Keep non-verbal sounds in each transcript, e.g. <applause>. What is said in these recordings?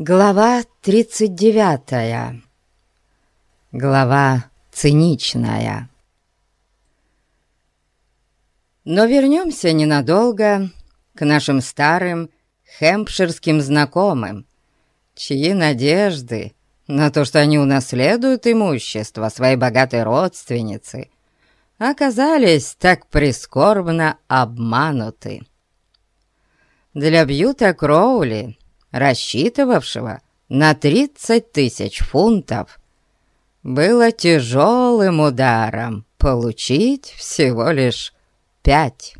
Глава 39. Глава циничная. Но вернемся ненадолго к нашим старым хэмпширским знакомым, чьи надежды на то, что они унаследуют имущество своей богатой родственницы, оказались так прискорбно обмануты. Для Бьюта Кроули рассчитывавшего на 30 тысяч фунтов, было тяжелым ударом получить всего лишь пять.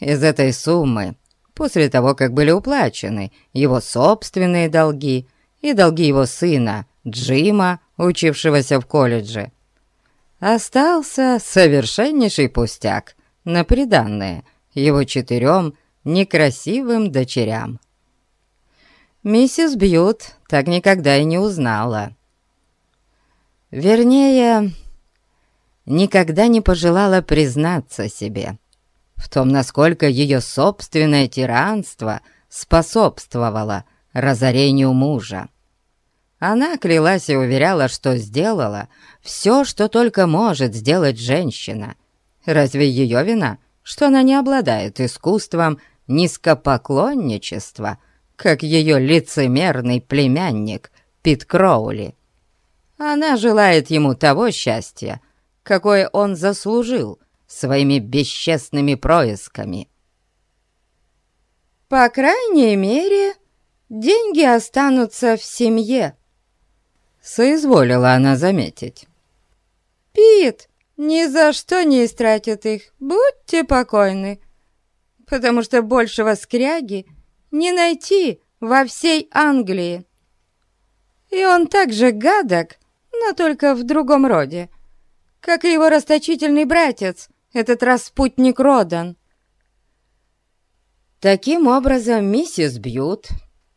Из этой суммы, после того, как были уплачены его собственные долги и долги его сына Джима, учившегося в колледже, остался совершеннейший пустяк на приданное его четырем некрасивым дочерям миссис Бьют так никогда и не узнала. Вернее, никогда не пожелала признаться себе в том, насколько ее собственное тиранство способствовало разорению мужа. Она клялась и уверяла, что сделала все, что только может сделать женщина. Разве ее вина, что она не обладает искусством низкопоклонничества – как ее лицемерный племянник Пит Кроули. Она желает ему того счастья, какое он заслужил своими бесчестными происками. «По крайней мере, деньги останутся в семье», — соизволила она заметить. «Пит ни за что не истратит их, будьте покойны, потому что большего скряги не найти во всей Англии. И он также гадок, но только в другом роде, как и его расточительный братец, этот распутник Родан. Таким образом, миссис Бьют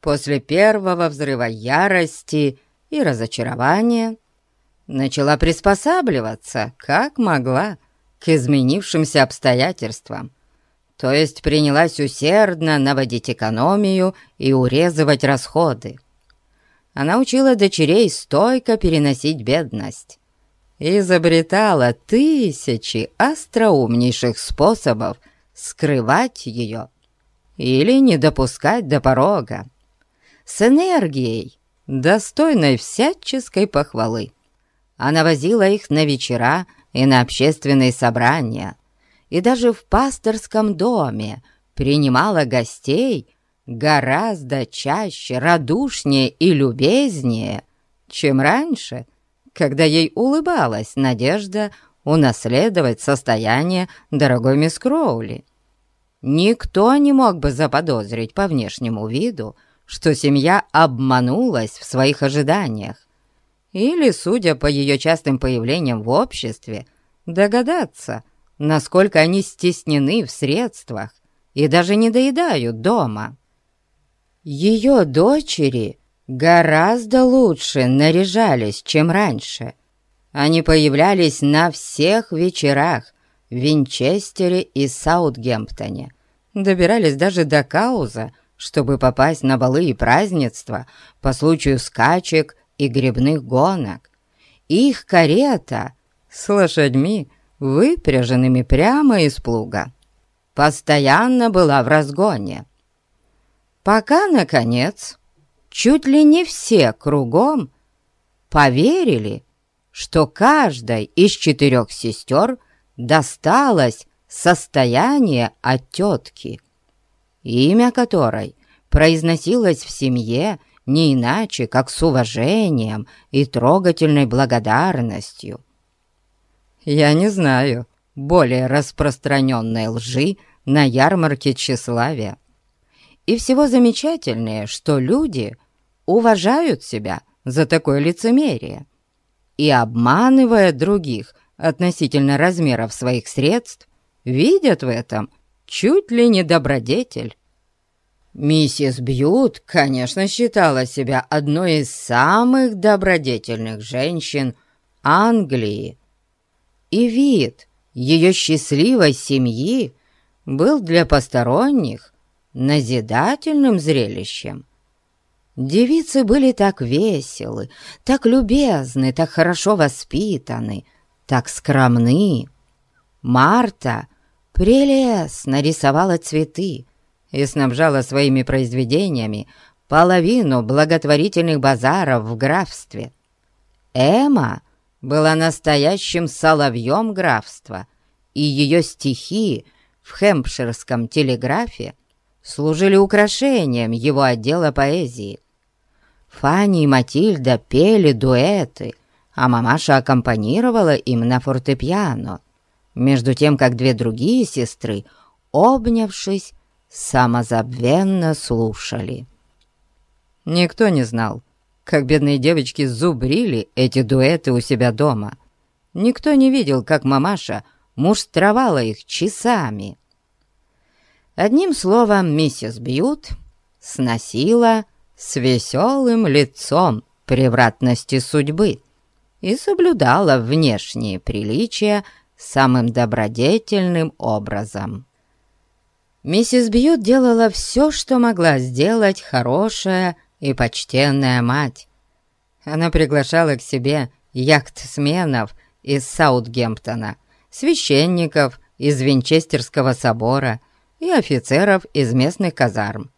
после первого взрыва ярости и разочарования начала приспосабливаться, как могла, к изменившимся обстоятельствам то есть принялась усердно наводить экономию и урезывать расходы. Она учила дочерей стойко переносить бедность. Изобретала тысячи остроумнейших способов скрывать ее или не допускать до порога. С энергией, достойной всяческой похвалы. Она возила их на вечера и на общественные собрания – и даже в пасторском доме принимала гостей гораздо чаще, радушнее и любезнее, чем раньше, когда ей улыбалась надежда унаследовать состояние дорогой мисс Кроули. Никто не мог бы заподозрить по внешнему виду, что семья обманулась в своих ожиданиях, или, судя по ее частым появлениям в обществе, догадаться – насколько они стеснены в средствах и даже не доедают дома. Ее дочери гораздо лучше наряжались, чем раньше. Они появлялись на всех вечерах в Винчестере и Саутгемптоне, добирались даже до Кауза, чтобы попасть на балы и празднества по случаю скачек и грибных гонок. Их карета с лошадьми выпряженными прямо из плуга, постоянно была в разгоне. Пока, наконец, чуть ли не все кругом поверили, что каждой из четырех сестер досталось состояние от тетки, имя которой произносилось в семье не иначе, как с уважением и трогательной благодарностью. Я не знаю более распространенной лжи на ярмарке тщеславия. И всего замечательнее, что люди уважают себя за такое лицемерие и, обманывая других относительно размеров своих средств, видят в этом чуть ли не добродетель. Миссис Бьют, конечно, считала себя одной из самых добродетельных женщин Англии, и вид ее счастливой семьи был для посторонних назидательным зрелищем. Девицы были так веселы, так любезны, так хорошо воспитаны, так скромны. Марта прелестно рисовала цветы и снабжала своими произведениями половину благотворительных базаров в графстве. Эмма была настоящим соловьем графства, и ее стихи в хэмпширском телеграфе служили украшением его отдела поэзии. Фанни и Матильда пели дуэты, а мамаша аккомпанировала им на фортепиано, между тем как две другие сестры, обнявшись, самозабвенно слушали. Никто не знал, как бедные девочки зубрили эти дуэты у себя дома. Никто не видел, как мамаша муштровала их часами. Одним словом, миссис Бьют сносила с веселым лицом превратности судьбы и соблюдала внешние приличия самым добродетельным образом. Миссис Бьют делала все, что могла сделать хорошая и почтенная мать. Она приглашала к себе яхтсменов из Саутгемптона, священников из Винчестерского собора и офицеров из местных казарм.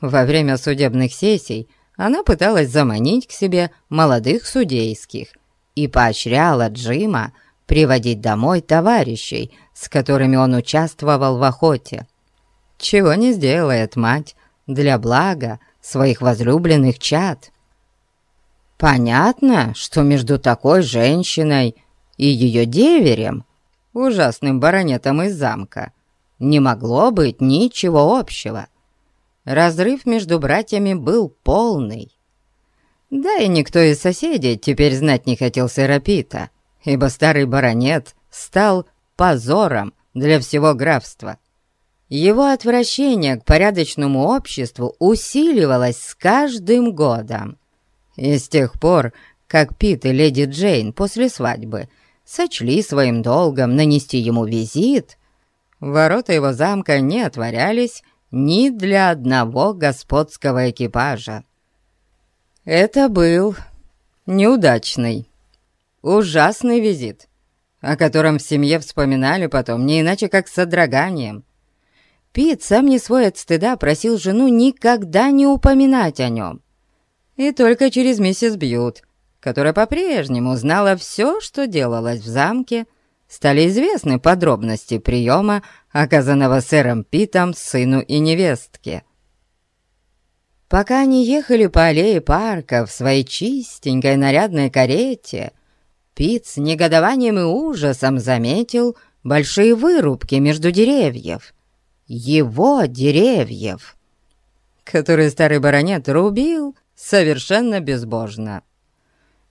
Во время судебных сессий она пыталась заманить к себе молодых судейских и поощряла Джима приводить домой товарищей, с которыми он участвовал в охоте. Чего не сделает мать для блага своих возлюбленных чад. Понятно, что между такой женщиной и ее деверем, ужасным баронетом из замка, не могло быть ничего общего. Разрыв между братьями был полный. Да и никто из соседей теперь знать не хотел сэра Пита, ибо старый баронет стал позором для всего графства. Его отвращение к порядочному обществу усиливалось с каждым годом. И с тех пор, как Пит и леди Джейн после свадьбы сочли своим долгом нанести ему визит, ворота его замка не отворялись ни для одного господского экипажа. Это был неудачный, ужасный визит, о котором в семье вспоминали потом не иначе как с содроганием – Пит, сам не свой от стыда, просил жену никогда не упоминать о нем. И только через миссис Бьют, которая по-прежнему знала все, что делалось в замке, стали известны подробности приема, оказанного сэром Питом сыну и невестке. Пока они ехали по аллее парка в своей чистенькой нарядной карете, Пит с негодованием и ужасом заметил большие вырубки между деревьев — его деревьев, которые старый баронет рубил совершенно безбожно.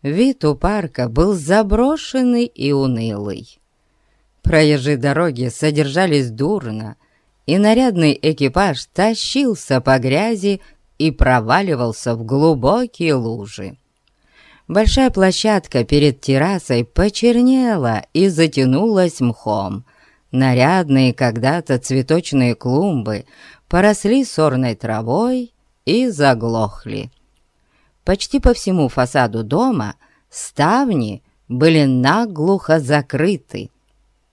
Вид у парка был заброшенный и унылый. Проезжие дороги содержались дурно, и нарядный экипаж тащился по грязи и проваливался в глубокие лужи. Большая площадка перед террасой почернела и затянулась мхом, Нарядные когда-то цветочные клумбы поросли сорной травой и заглохли. Почти по всему фасаду дома ставни были наглухо закрыты.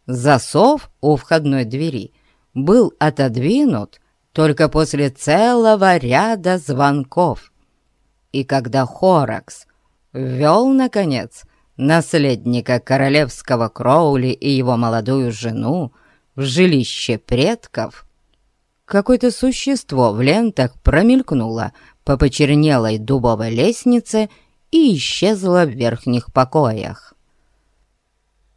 Засов у входной двери был отодвинут только после целого ряда звонков. И когда Хоракс ввел, наконец, наследника королевского Кроули и его молодую жену в жилище предков, какое-то существо в лентах промелькнуло по почернелой дубовой лестнице и исчезло в верхних покоях.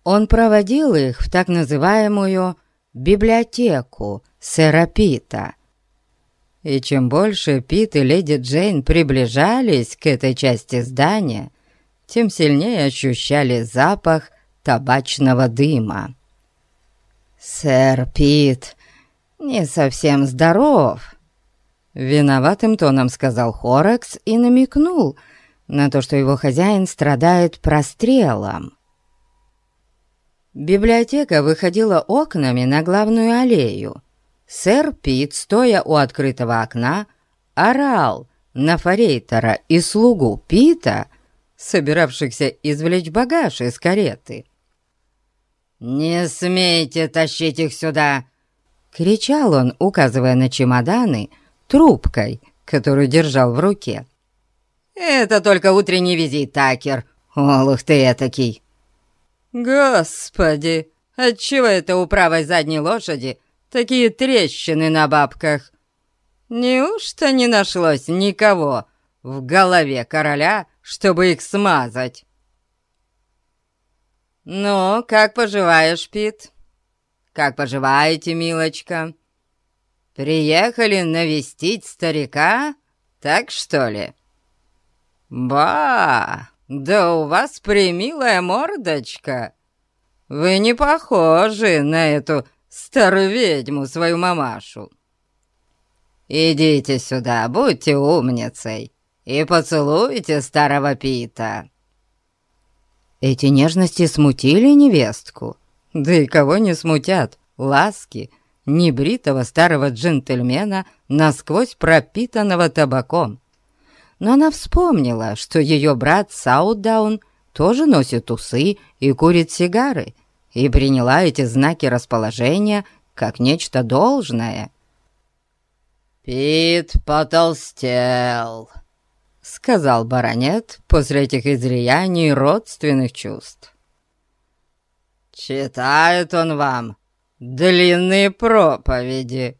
Он проводил их в так называемую библиотеку сэра Пита. И чем больше Пит и леди Джейн приближались к этой части здания, тем сильнее ощущали запах табачного дыма. «Сэр Пит не совсем здоров», — виноватым тоном сказал Хоракс и намекнул на то, что его хозяин страдает прострелом. Библиотека выходила окнами на главную аллею. Сэр Пит, стоя у открытого окна, орал на форейтера и слугу Пита, собиравшихся извлечь багаж из кареты. «Не смейте тащить их сюда!» — кричал он, указывая на чемоданы трубкой, которую держал в руке. «Это только утренний визит, Такер. Олух ты этакий!» «Господи, отчего это у правой задней лошади такие трещины на бабках? Неужто не нашлось никого в голове короля, чтобы их смазать?» «Ну, как поживаешь, Пит? Как поживаете, милочка? Приехали навестить старика, так что ли?» «Ба, да у вас примилая мордочка. Вы не похожи на эту старую ведьму, свою мамашу. Идите сюда, будьте умницей и поцелуйте старого Пита». Эти нежности смутили невестку. Да и кого не смутят ласки небритого старого джентльмена, насквозь пропитанного табаком но она вспомнила, что ее брат Саудаун тоже носит усы и курит сигары, и приняла эти знаки расположения как нечто должное. «Пит потолстел», — сказал баронет после этих излияний родственных чувств. «Читает он вам длинные проповеди,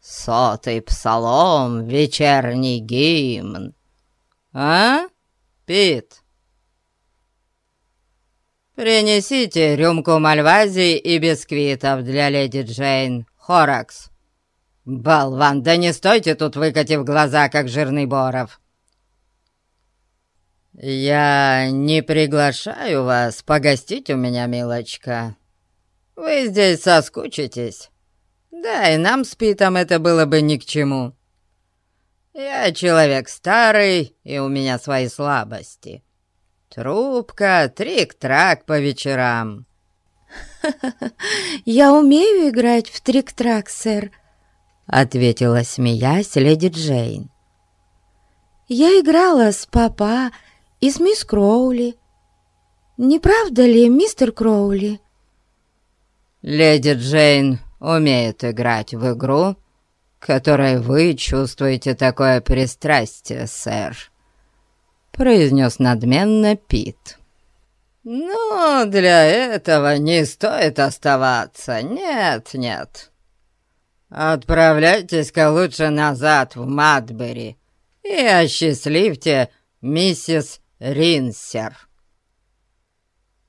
сотый псалом, вечерний гимн. А, Пит? Принесите рюмку мальвазии и бисквитов для леди Джейн, Хоракс. Болван, да не стойте тут, выкатив глаза, как жирный боров. «Я не приглашаю вас погостить у меня, милочка. Вы здесь соскучитесь. Да, и нам с Питом это было бы ни к чему. Я человек старый, и у меня свои слабости. Трубка, трик-трак по вечерам. <laughs> «Я умею играть в трик-трак, сэр», — ответила, смеясь, леди Джейн. «Я играла с папа и с мисс Кроули. Не правда ли, мистер Кроули?» «Леди Джейн умеет играть в игру, которой вы чувствуете такое пристрастие, сэр», — произнес надменно Пит. «Ну, для этого не стоит оставаться, нет-нет. Отправляйтесь-ка лучше назад в Матбери и осчастливьте миссис Ринсер.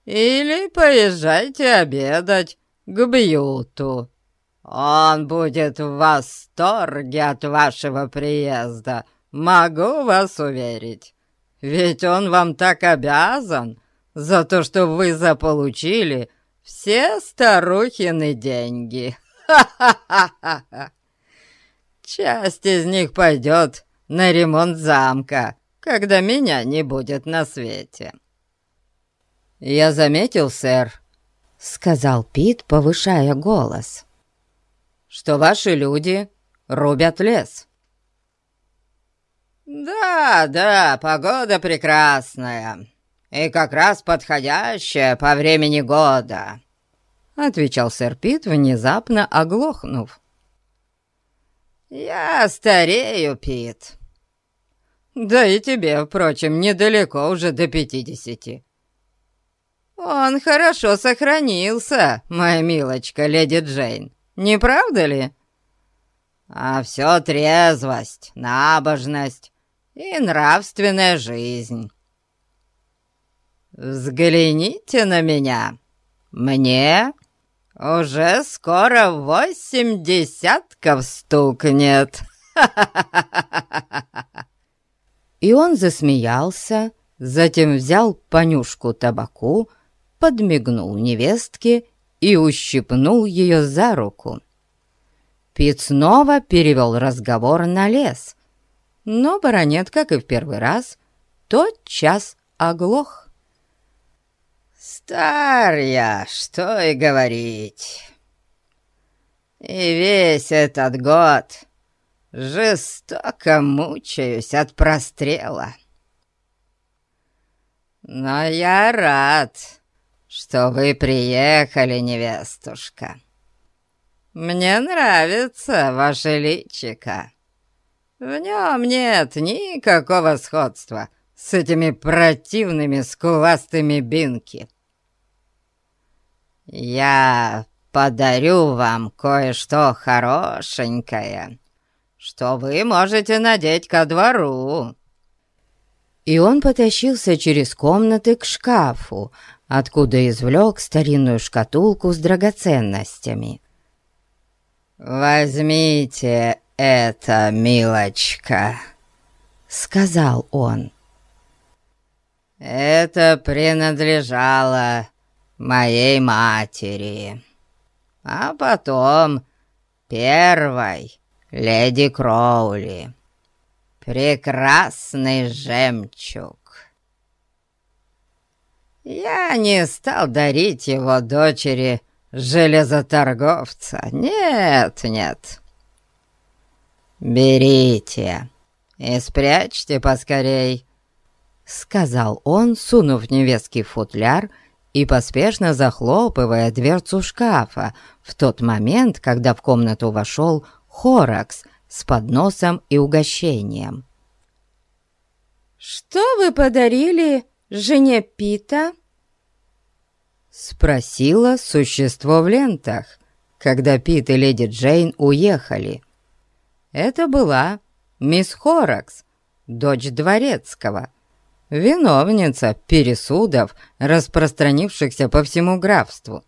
Или поезжайте обедать к Бьюту». Он будет в восторге от вашего приезда, могу вас уверить. Ведь он вам так обязан за то, что вы заполучили все старухины деньги. Ха-ха-ха-ха! Часть из них пойдет на ремонт замка, когда меня не будет на свете. «Я заметил, сэр», — сказал Пит, повышая голос, — что ваши люди рубят лес». «Да, да, погода прекрасная и как раз подходящая по времени года», — отвечал сэр Пит, внезапно оглохнув. «Я старею, Пит. Да и тебе, впрочем, недалеко уже до пятидесяти. Он хорошо сохранился, моя милочка, леди Джейн. Не правда ли? А все трезвость, набожность и нравственная жизнь. Взгляните на меня. Мне уже скоро восемь десятков стукнет. <laughs> И он засмеялся, затем взял понюшку табаку, подмигнул невестке и ущипнул ее за руку. Пит снова перевел разговор на лес, но баронет, как и в первый раз, тот час оглох. «Стар я, что и говорить. И весь этот год жестоко мучаюсь от прострела. Но я рад, что вы приехали, невестушка. Мне нравится ваше личико. В нем нет никакого сходства с этими противными скуластыми бинки. Я подарю вам кое-что хорошенькое, что вы можете надеть ко двору и он потащился через комнаты к шкафу, откуда извлек старинную шкатулку с драгоценностями. «Возьмите это, милочка», — сказал он. «Это принадлежало моей матери, а потом первой леди Кроули» прекрасный жемчуг. Я не стал дарить его дочери железоторговца. Нет, нет. Берите и спрячьте поскорей, сказал он, сунув невестский футляр и поспешно захлопывая дверцу шкафа в тот момент, когда в комнату вошел Хоракс с подносом и угощением. «Что вы подарили жене Пита?» Спросила существо в лентах, когда Пит и леди Джейн уехали. Это была мисс Хоракс, дочь дворецкого, виновница пересудов, распространившихся по всему графству.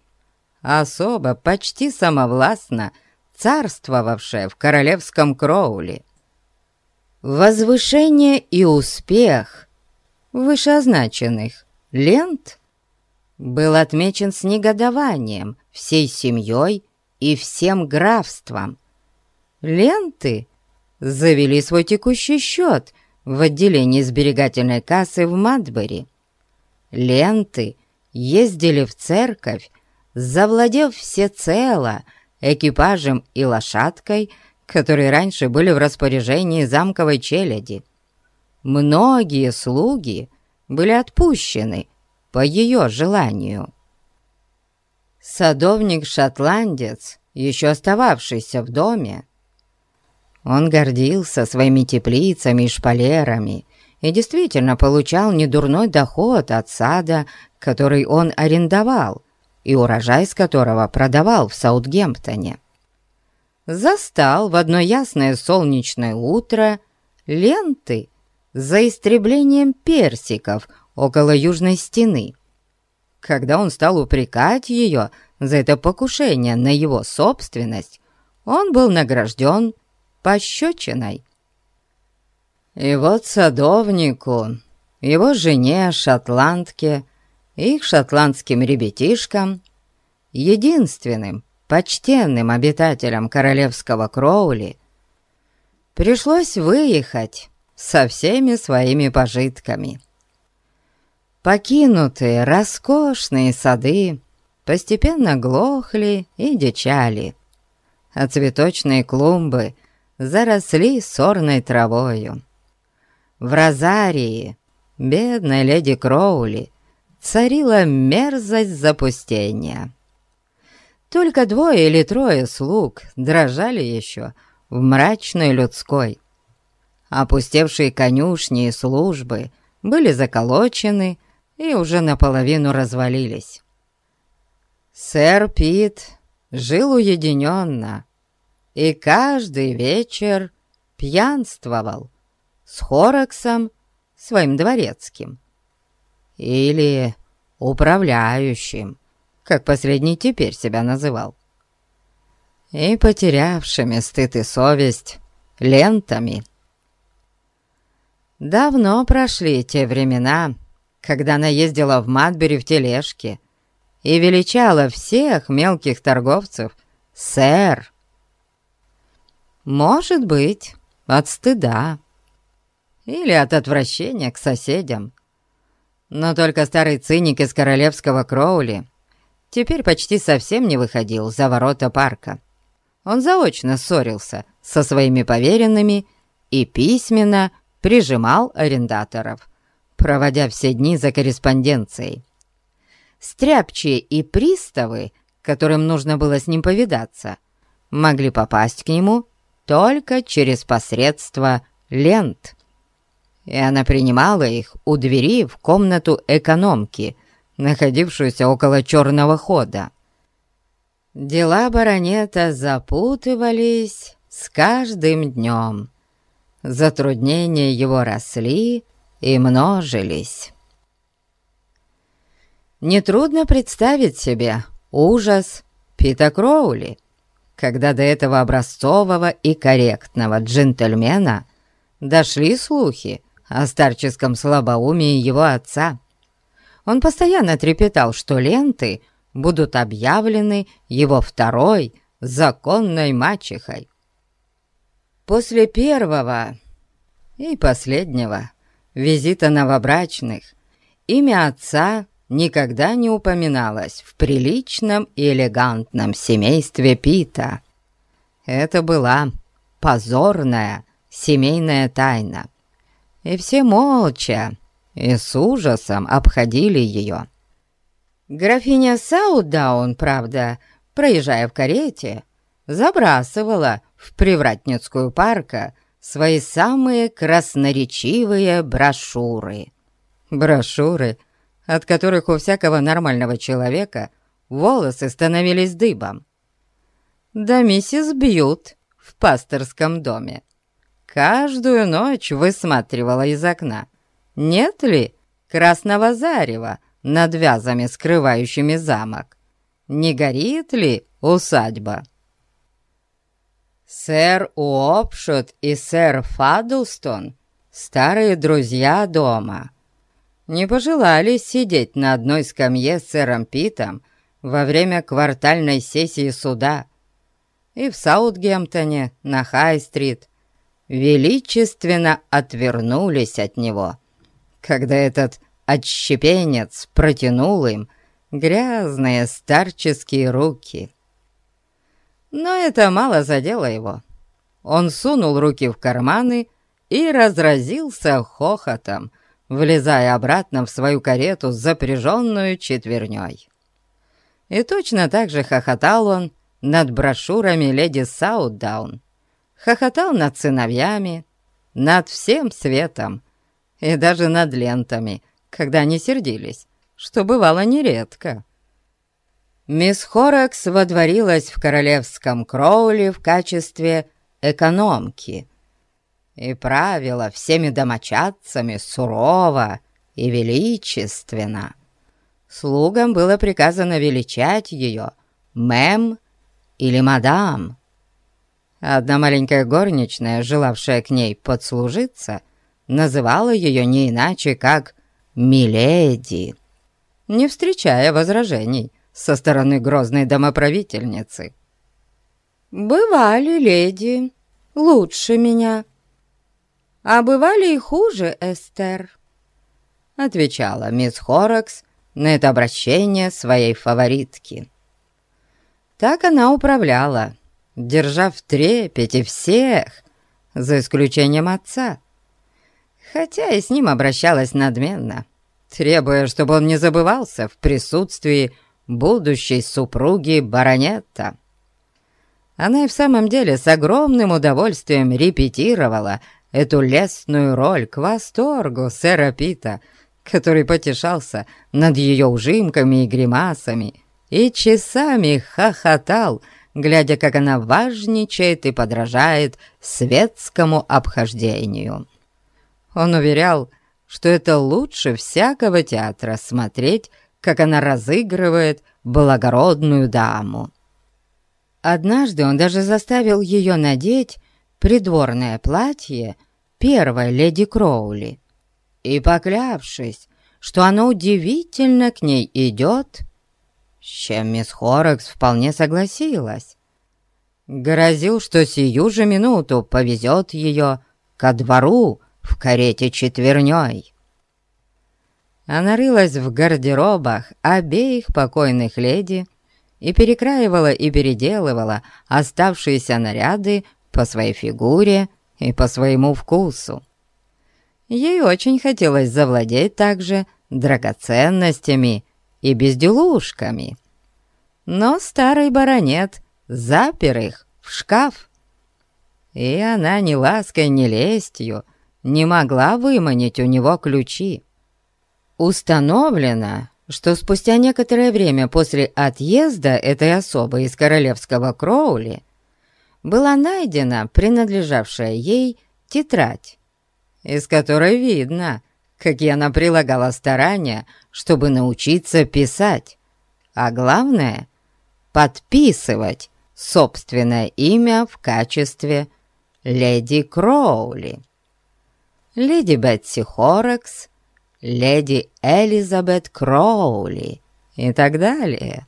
Особо, почти самовластно, царствовавшая в королевском Кроуле. Возвышение и успех вышеозначенных лент был отмечен с негодованием всей семьей и всем графством. Ленты завели свой текущий счет в отделении сберегательной кассы в Мадбери. Ленты ездили в церковь, завладев всецело экипажем и лошадкой, которые раньше были в распоряжении замковой челяди. Многие слуги были отпущены по ее желанию. Садовник-шотландец, еще остававшийся в доме, он гордился своими теплицами и шпалерами и действительно получал недурной доход от сада, который он арендовал, и урожай с которого продавал в Саутгемптоне. Застал в одно ясное солнечное утро ленты за истреблением персиков около южной стены. Когда он стал упрекать ее за это покушение на его собственность, он был награжден пощечиной. И вот садовнику, его жене, шотландке, их шотландским ребятишкам, единственным почтенным обитателям королевского Кроули, пришлось выехать со всеми своими пожитками. Покинутые роскошные сады постепенно глохли и дичали, а цветочные клумбы заросли сорной травою. В Розарии бедной леди Кроули царила мерзость запустения. Только двое или трое слуг дрожали еще в мрачной людской. Опустевшие конюшни и службы были заколочены и уже наполовину развалились. Сэр Пит жил уединенно и каждый вечер пьянствовал с Хораксом, своим дворецким, или управляющим, как последний теперь себя называл, и потерявшими стыд и совесть лентами. Давно прошли те времена, когда она ездила в Мадбери в тележке и величала всех мелких торговцев «сэр». Может быть, от стыда или от отвращения к соседям. Но только старый циник из королевского Кроули теперь почти совсем не выходил за ворота парка. он заочно ссорился со своими поверенными и письменно прижимал арендаторов, проводя все дни за корреспонденцией. Стряпчие и приставы, которым нужно было с ним повидаться, могли попасть к нему только через посредство лент. И она принимала их у двери в комнату экономки, находившуюся около черного хода. Дела баронета запутывались с каждым днем. Затруднения его росли и множились. Нетрудно представить себе ужас Пита Кроули, когда до этого образцового и корректного джентльмена дошли слухи о старческом слабоумии его отца. Он постоянно трепетал, что ленты будут объявлены его второй законной мачехой. После первого и последнего визита новобрачных имя отца никогда не упоминалось в приличном и элегантном семействе Пита. Это была позорная семейная тайна, и все молча и с ужасом обходили ее. Графиня Саудаун, правда, проезжая в карете, забрасывала в Привратницкую парка свои самые красноречивые брошюры. Брошюры, от которых у всякого нормального человека волосы становились дыбом. Да миссис Бьют в пасторском доме каждую ночь высматривала из окна, нет ли красного зарева над вязами, скрывающими замок? Не горит ли усадьба? Сэр Уопшот и сэр Фадлстон, старые друзья дома, не пожелали сидеть на одной скамье с сэром Питом во время квартальной сессии суда и в Саутгемптоне на Хай-стрит величественно отвернулись от него, когда этот отщепенец протянул им грязные старческие руки. Но это мало задело его. Он сунул руки в карманы и разразился хохотом, влезая обратно в свою карету, запряженную четверней. И точно так же хохотал он над брошюрами леди Саутдаун, хохотал над сыновьями, над всем светом и даже над лентами, когда они сердились, что бывало нередко. Мисс Хоракс водворилась в королевском Кроули в качестве экономки и правила всеми домочадцами сурово и величественно. Слугам было приказано величать ее «мэм» или «мадам». Одна маленькая горничная, желавшая к ней подслужиться, называла ее не иначе, как «Миледи», не встречая возражений со стороны грозной домоправительницы. «Бывали леди лучше меня, а бывали и хуже, Эстер», отвечала мисс Хоракс на это обращение своей фаворитки. Так она управляла, держа в трепете всех, за исключением отца, хотя и с ним обращалась надменно, требуя, чтобы он не забывался в присутствии будущей супруги баронета. Она и в самом деле с огромным удовольствием репетировала эту лестную роль к восторгу сэра Пита, который потешался над ее ужимками и гримасами и часами хохотал, глядя, как она важничает и подражает светскому обхождению. Он уверял, что это лучше всякого театра смотреть, как она разыгрывает благородную даму. Однажды он даже заставил ее надеть придворное платье первой леди Кроули и, поклявшись, что оно удивительно к ней идет, с чем мисс Хорекс вполне согласилась, грозил, что сию же минуту повезет ее ко двору в карете четверней. Она рылась в гардеробах обеих покойных леди и перекраивала и переделывала оставшиеся наряды по своей фигуре и по своему вкусу. Ей очень хотелось завладеть также драгоценностями и безделушками. Но старый баронет запер их в шкаф, и она ни лаской, ни лестью не могла выманить у него ключи. Установлено, что спустя некоторое время после отъезда этой особы из королевского Кроули была найдена принадлежавшая ей тетрадь, из которой видно, какие она прилагала старания, чтобы научиться писать, а главное — подписывать собственное имя в качестве леди Кроули. Леди Бетси Хорекс, леди Элизабет Кроули и так далее.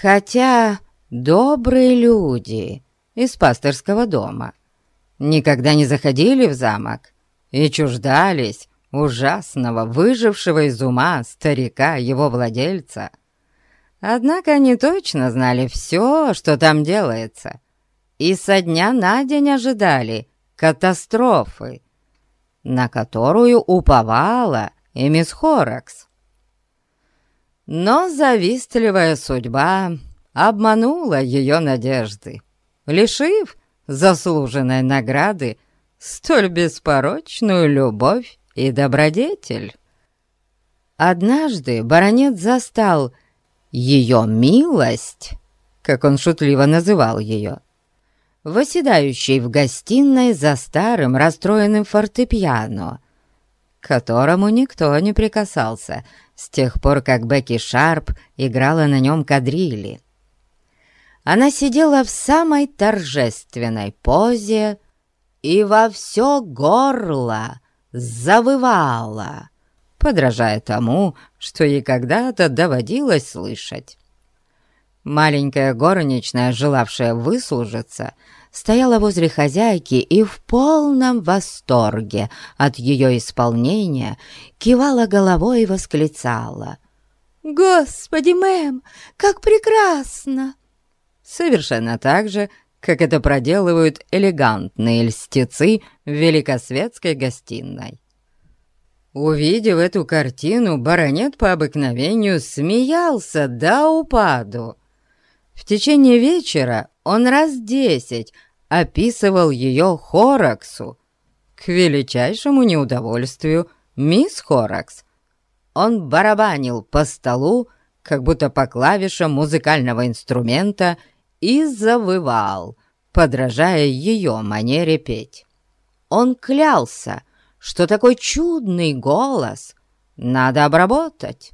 Хотя добрые люди из пасторского дома никогда не заходили в замок и чуждались ужасного, выжившего из ума старика, его владельца. Однако они точно знали все, что там делается, и со дня на день ожидали катастрофы, на которую уповала и мисс Хоракс. Но завистливая судьба обманула ее надежды, лишив заслуженной награды столь беспорочную любовь и добродетель. Однажды баронет застал ее милость, как он шутливо называл ее, восседающей в гостиной за старым расстроенным фортепиано, к которому никто не прикасался с тех пор, как Бекки Шарп играла на нем кадрили. Она сидела в самой торжественной позе и во все горло завывала, подражая тому, что ей когда-то доводилось слышать. Маленькая горничная, желавшая выслужиться, стояла возле хозяйки и в полном восторге от ее исполнения кивала головой и восклицала. «Господи, мэм, как прекрасно!» Совершенно так же, как это проделывают элегантные льстецы в великосветской гостиной. Увидев эту картину, баронет по обыкновению смеялся до упаду. В течение вечера он раз десять описывал ее Хораксу. К величайшему неудовольствию мисс Хоракс. Он барабанил по столу, как будто по клавишам музыкального инструмента, и завывал, подражая ее манере петь. Он клялся, что такой чудный голос надо обработать,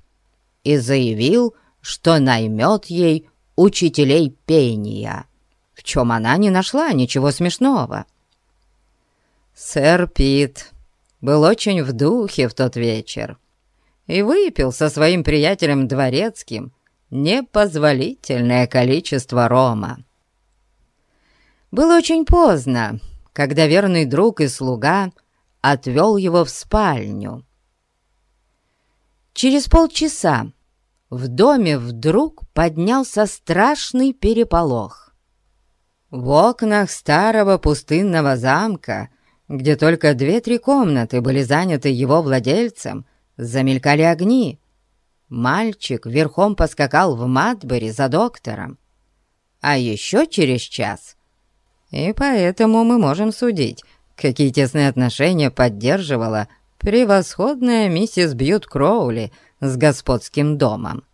и заявил, что наймет ей учителей пения, в чем она не нашла ничего смешного. Сэр Пит был очень в духе в тот вечер и выпил со своим приятелем Дворецким непозволительное количество рома. Было очень поздно, когда верный друг и слуга отвел его в спальню. Через полчаса в доме вдруг поднялся страшный переполох. В окнах старого пустынного замка, где только две-три комнаты были заняты его владельцем, замелькали огни. Мальчик верхом поскакал в Матбери за доктором. А еще через час, и поэтому мы можем судить, какие тесные отношения поддерживала превосходная миссис Бьют Кроули — с господским домом.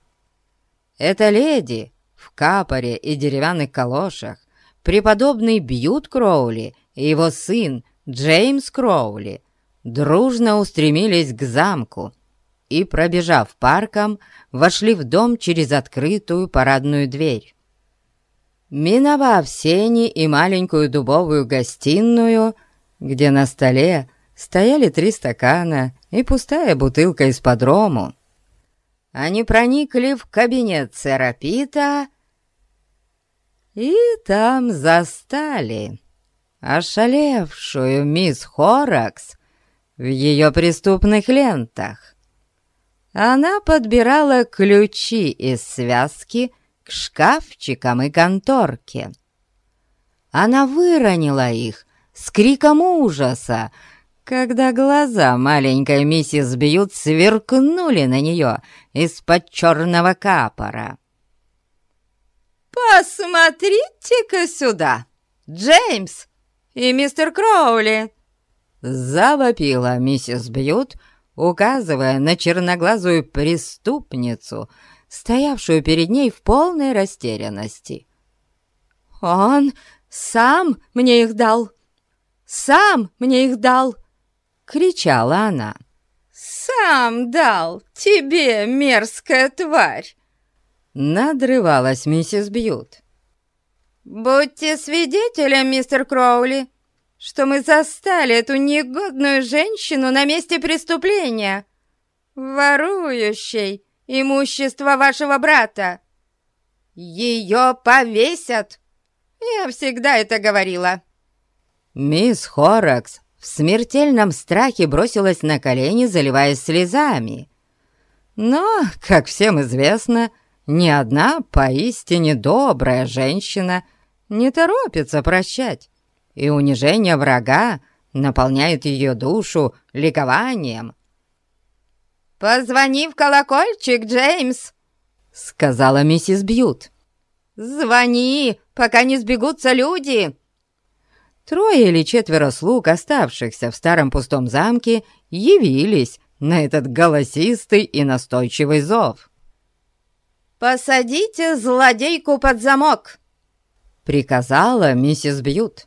Эта леди в капоре и деревянных калошах, преподобный Бьют Кроули и его сын Джеймс Кроули дружно устремились к замку и, пробежав парком, вошли в дом через открытую парадную дверь. Миновав сени и маленькую дубовую гостиную, где на столе стояли три стакана и пустая бутылка из-под рому, они проникли в кабинет сэра Пита и там застали ошалевшую мисс Хоракс в ее преступных лентах. Она подбирала ключи из связки шкафчикам и конторке. Она выронила их с криком ужаса, когда глаза маленькой миссис Бьют сверкнули на нее из-под черного капора. «Посмотрите-ка сюда, Джеймс и мистер Кроули!» Завопила миссис Бьют, указывая на черноглазую преступницу, стоявшую перед ней в полной растерянности. «Он сам мне их дал! Сам мне их дал!» — кричала она. «Сам дал тебе, мерзкая тварь!» Надрывалась миссис Бьют. «Будьте свидетелем, мистер Кроули, что мы застали эту негодную женщину на месте преступления, ворующей имущество вашего брата. Ее повесят! Я всегда это говорила!» Мисс Хоракс в смертельном страхе бросилась на колени, заливаясь слезами. Но, как всем известно, ни одна поистине добрая женщина не торопится прощать, и унижение врага наполняет ее душу ликованием. «Позвони в колокольчик, Джеймс!» — сказала миссис Бьют. «Звони, пока не сбегутся люди!» Трое или четверо слуг, оставшихся в старом пустом замке, явились на этот голосистый и настойчивый зов. «Посадите злодейку под замок!» — приказала миссис Бьют.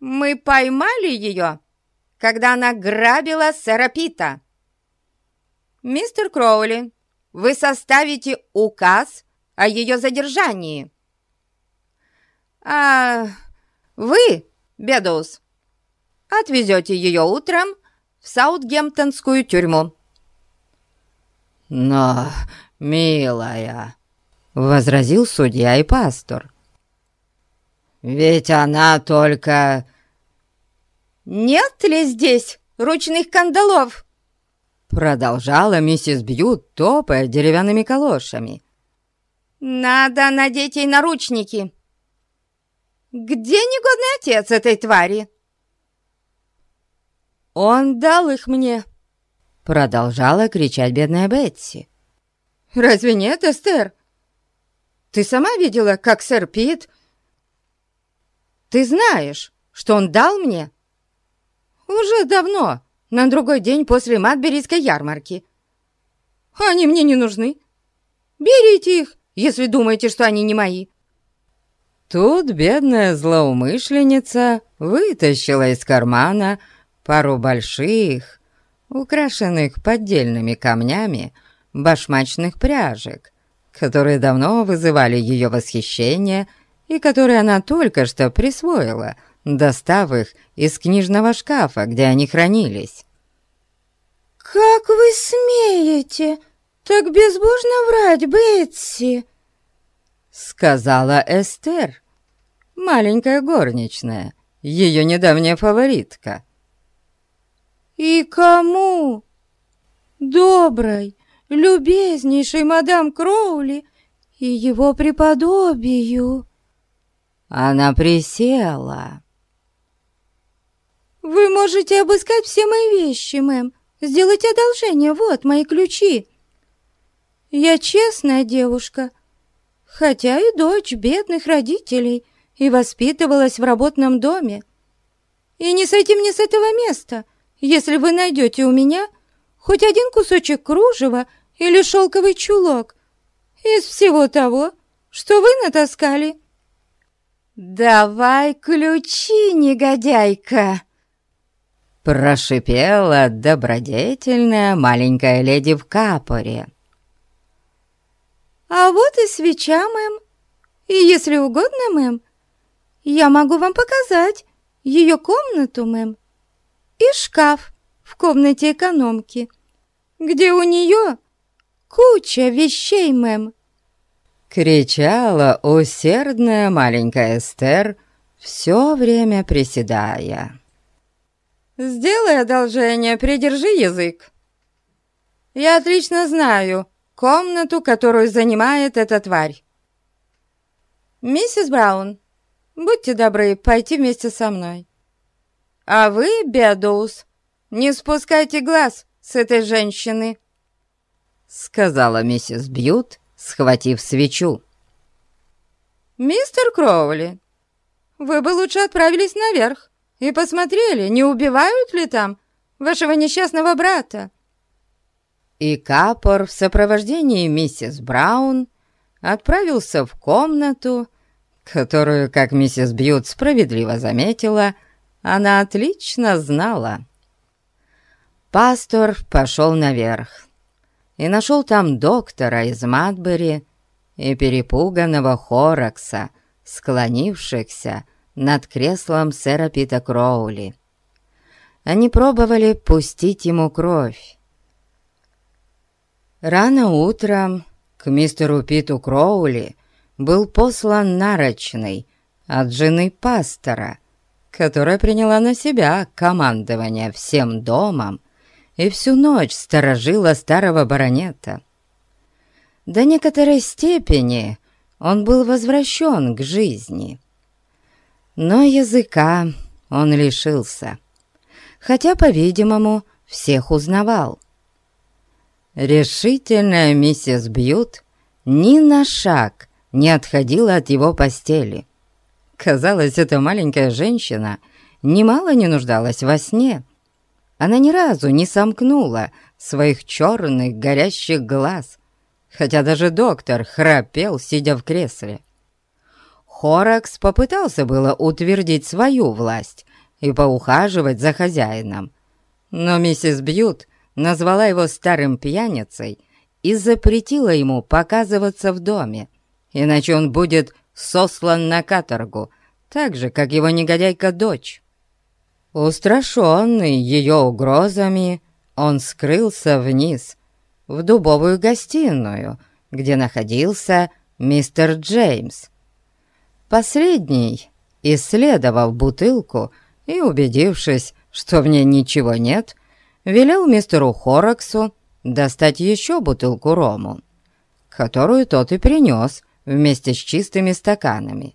«Мы поймали ее, когда она грабила сэра Пита. Мистер Кроули, вы составите указ о ее задержании. А вы, Бедоус, отвезете ее утром в Саутгемптонскую тюрьму». «Но, милая», — возразил судья и пастор, «ведь она только...» «Нет ли здесь ручных кандалов?» Продолжала миссис Бьют, топая деревянными калошами. «Надо надеть ей наручники. Где негодный отец этой твари?» «Он дал их мне!» Продолжала кричать бедная Бетси. «Разве нет, Эстер? Ты сама видела, как сэр Пит... Ты знаешь, что он дал мне? Уже давно, на другой день после Матберийской ярмарки. Они мне не нужны. Берите их, если думаете, что они не мои». Тут бедная злоумышленница вытащила из кармана пару больших, украшенных поддельными камнями, башмачных пряжек, которые давно вызывали ее восхищение и которые она только что присвоила, достав их из книжного шкафа, где они хранились. «Как вы смеете так безбожно врать, Бетси?» Сказала Эстер, маленькая горничная, ее недавняя фаворитка. «И кому? Доброй, любезнейшей мадам Кроули и его преподобию?» Она присела. «Вы можете обыскать все мои вещи, мэм. Сделайте одолжение, вот мои ключи. Я честная девушка, хотя и дочь бедных родителей, и воспитывалась в работном доме. И не сойти мне с этого места, если вы найдете у меня хоть один кусочек кружева или шелковый чулок из всего того, что вы натаскали». «Давай ключи, негодяйка!» Прошипела добродетельная маленькая леди в капоре. «А вот и свеча, мэм. И если угодно, мэм, я могу вам показать ее комнату, мэм, и шкаф в комнате экономки, где у нее куча вещей, мэм». Кричала усердная маленькая Эстер, все время приседая. «Сделай одолжение, придержи язык. Я отлично знаю комнату, которую занимает эта тварь. «Миссис Браун, будьте добры пойти вместе со мной. А вы, Беадоус, не спускайте глаз с этой женщины», — сказала миссис Бьют, схватив свечу. «Мистер Кроули, вы бы лучше отправились наверх и посмотрели, не убивают ли там вашего несчастного брата». И Капор в сопровождении миссис Браун отправился в комнату, которую, как миссис Бьют справедливо заметила, она отлично знала. Пастор пошел наверх и нашел там доктора из Матбери и перепуганного Хоракса, склонившихся над креслом сэра Пита Кроули. Они пробовали пустить ему кровь. Рано утром к мистеру Питу Кроули был послан нарочный от жены пастора, которая приняла на себя командование всем домом и всю ночь сторожила старого баронета. До некоторой степени он был возвращен к жизни. Но языка он лишился, хотя, по-видимому, всех узнавал. Решительная миссис Бьют ни на шаг не отходила от его постели. Казалось, эта маленькая женщина немало не нуждалась во сне. Она ни разу не сомкнула своих черных горящих глаз, хотя даже доктор храпел, сидя в кресле. Хоракс попытался было утвердить свою власть и поухаживать за хозяином, но миссис Бьют назвала его старым пьяницей и запретила ему показываться в доме, иначе он будет сослан на каторгу, так же, как его негодяйка-дочь. Устрашенный ее угрозами, он скрылся вниз, в дубовую гостиную, где находился мистер Джеймс. Последний, исследовав бутылку и убедившись, что в ней ничего нет, велел мистеру Хораксу достать еще бутылку рому, которую тот и принес вместе с чистыми стаканами.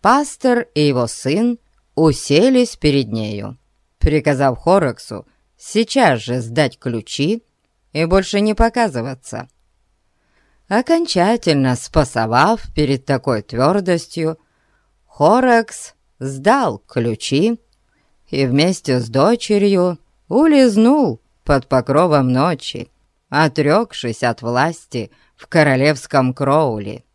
Пастор и его сын уселись перед нею, приказав Хораксу сейчас же сдать ключи и больше не показываться. Окончательно спасовав перед такой твердостью, Хоракс сдал ключи и вместе с дочерью улизнул под покровом ночи, отрекшись от власти в королевском Кроули.